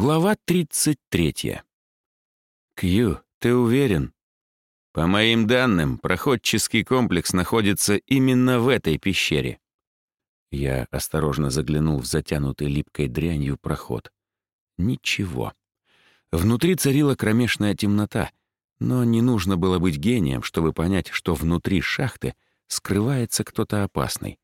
Глава 33. «Кью, ты уверен?» «По моим данным, проходческий комплекс находится именно в этой пещере». Я осторожно заглянул в затянутый липкой дрянью проход. Ничего. Внутри царила кромешная темнота, но не нужно было быть гением, чтобы понять, что внутри шахты скрывается кто-то опасный.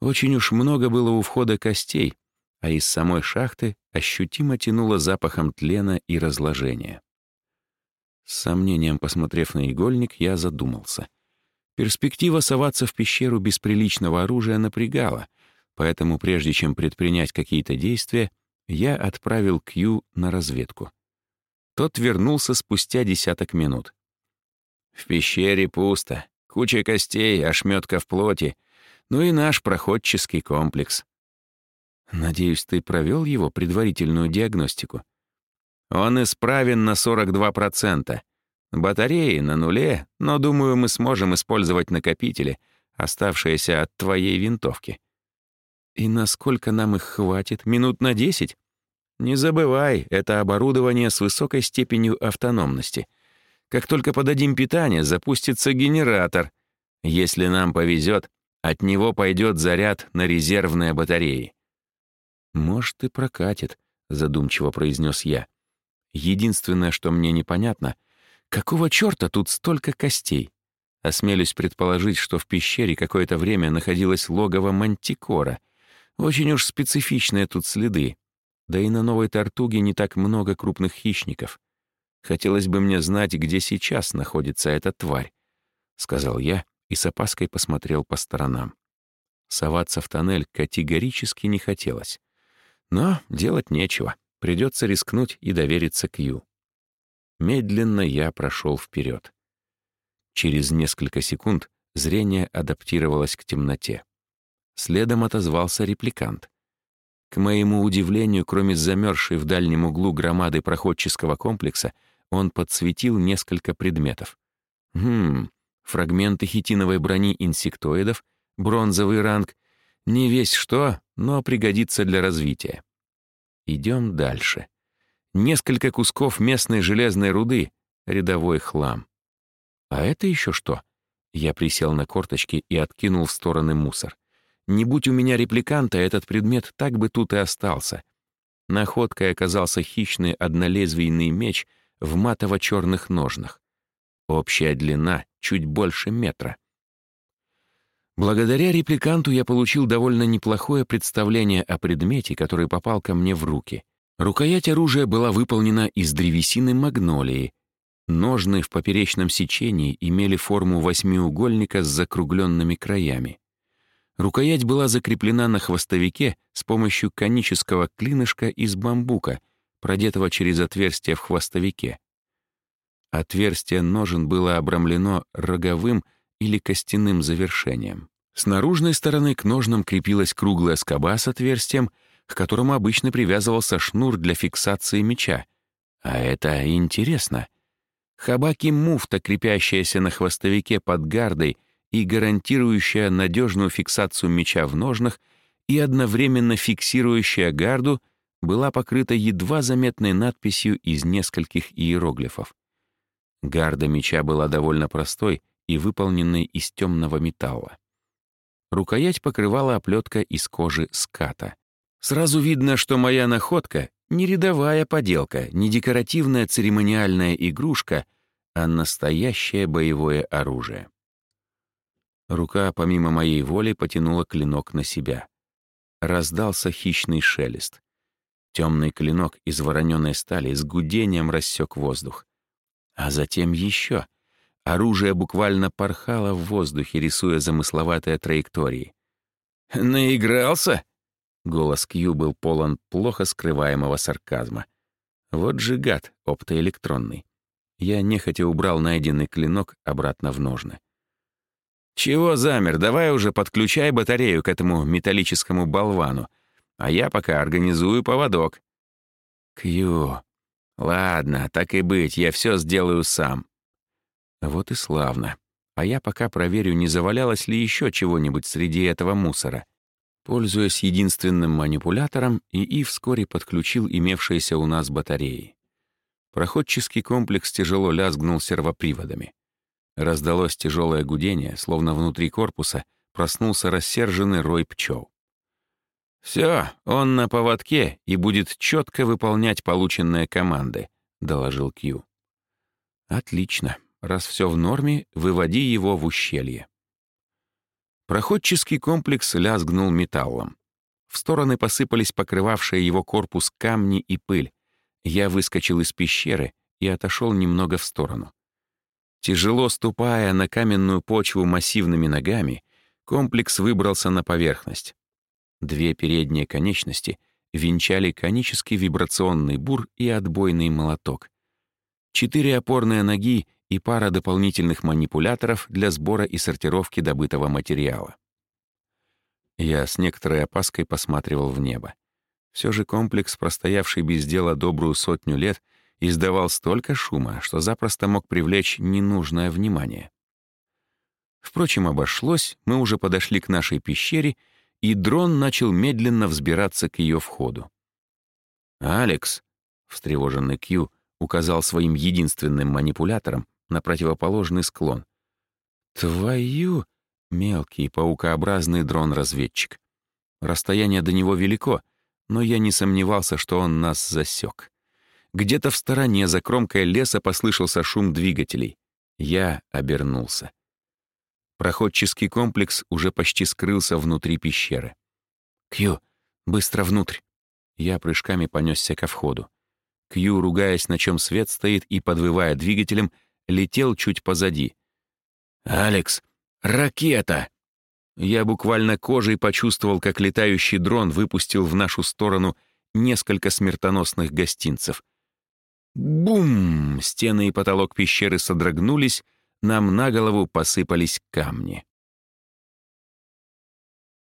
Очень уж много было у входа костей, а из самой шахты ощутимо тянуло запахом тлена и разложения. С сомнением посмотрев на игольник, я задумался. Перспектива соваться в пещеру без приличного оружия напрягала, поэтому прежде чем предпринять какие-то действия, я отправил Кью на разведку. Тот вернулся спустя десяток минут. «В пещере пусто. Куча костей, ошметка в плоти. Ну и наш проходческий комплекс. Надеюсь, ты провел его предварительную диагностику. Он исправен на 42%. Батареи на нуле, но, думаю, мы сможем использовать накопители, оставшиеся от твоей винтовки. И насколько нам их хватит? Минут на 10? Не забывай, это оборудование с высокой степенью автономности. Как только подадим питание, запустится генератор. Если нам повезет, от него пойдет заряд на резервные батареи. «Может, и прокатит», — задумчиво произнес я. «Единственное, что мне непонятно, какого черта тут столько костей? Осмелюсь предположить, что в пещере какое-то время находилось логово мантикора. Очень уж специфичные тут следы. Да и на Новой Тартуге не так много крупных хищников. Хотелось бы мне знать, где сейчас находится эта тварь», — сказал я и с опаской посмотрел по сторонам. Соваться в тоннель категорически не хотелось. Но делать нечего. Придется рискнуть и довериться Кью. Медленно я прошел вперед. Через несколько секунд зрение адаптировалось к темноте. Следом отозвался репликант. К моему удивлению, кроме замерзшей в дальнем углу громады проходческого комплекса, он подсветил несколько предметов. Хм, фрагменты хитиновой брони инсектоидов, бронзовый ранг, не весь что, но пригодится для развития. Идем дальше. Несколько кусков местной железной руды, рядовой хлам. А это еще что? Я присел на корточки и откинул в стороны мусор. Не будь у меня репликанта, этот предмет так бы тут и остался. Находкой оказался хищный однолезвийный меч в матово-черных ножнах. Общая длина чуть больше метра. Благодаря репликанту я получил довольно неплохое представление о предмете, который попал ко мне в руки. Рукоять оружия была выполнена из древесины магнолии. Ножны в поперечном сечении имели форму восьмиугольника с закругленными краями. Рукоять была закреплена на хвостовике с помощью конического клинышка из бамбука, продетого через отверстие в хвостовике. Отверстие ножен было обрамлено роговым или костяным завершением. С наружной стороны к ножнам крепилась круглая скоба с отверстием, к которому обычно привязывался шнур для фиксации меча. А это интересно. Хабаки муфта, крепящаяся на хвостовике под гардой и гарантирующая надежную фиксацию меча в ножнах и одновременно фиксирующая гарду, была покрыта едва заметной надписью из нескольких иероглифов. Гарда меча была довольно простой и выполненной из темного металла. Рукоять покрывала оплетка из кожи ската. Сразу видно, что моя находка — не рядовая поделка, не декоративная церемониальная игрушка, а настоящее боевое оружие. Рука, помимо моей воли, потянула клинок на себя. Раздался хищный шелест. Темный клинок из вороненой стали с гудением рассек воздух. А затем еще — Оружие буквально порхало в воздухе, рисуя замысловатые траектории. «Наигрался?» Голос Кью был полон плохо скрываемого сарказма. Вот же гад, оптоэлектронный. Я нехотя убрал найденный клинок обратно в ножны. «Чего замер? Давай уже подключай батарею к этому металлическому болвану, а я пока организую поводок». «Кью, ладно, так и быть, я все сделаю сам», вот и славно. А я пока проверю, не завалялось ли еще чего-нибудь среди этого мусора. Пользуясь единственным манипулятором, ИИ вскоре подключил имевшиеся у нас батареи. Проходческий комплекс тяжело лязгнул сервоприводами. Раздалось тяжелое гудение, словно внутри корпуса проснулся рассерженный рой пчел. «Все, он на поводке и будет четко выполнять полученные команды», — доложил Кью. «Отлично. Раз все в норме, выводи его в ущелье». Проходческий комплекс лязгнул металлом. В стороны посыпались покрывавшие его корпус камни и пыль. Я выскочил из пещеры и отошел немного в сторону. Тяжело ступая на каменную почву массивными ногами, комплекс выбрался на поверхность. Две передние конечности венчали конический вибрационный бур и отбойный молоток. Четыре опорные ноги и пара дополнительных манипуляторов для сбора и сортировки добытого материала. Я с некоторой опаской посматривал в небо. Все же комплекс, простоявший без дела добрую сотню лет, издавал столько шума, что запросто мог привлечь ненужное внимание. Впрочем, обошлось, мы уже подошли к нашей пещере, и дрон начал медленно взбираться к ее входу. «Алекс», — встревоженный Кью, указал своим единственным манипулятором на противоположный склон. «Твою!» — мелкий паукообразный дрон-разведчик. Расстояние до него велико, но я не сомневался, что он нас засек. Где-то в стороне за кромкой леса послышался шум двигателей. Я обернулся. Проходческий комплекс уже почти скрылся внутри пещеры. «Кью, быстро внутрь!» Я прыжками понесся ко входу. Кью, ругаясь, на чем свет стоит и подвывая двигателем, летел чуть позади. «Алекс, ракета!» Я буквально кожей почувствовал, как летающий дрон выпустил в нашу сторону несколько смертоносных гостинцев. Бум! Стены и потолок пещеры содрогнулись, нам на голову посыпались камни.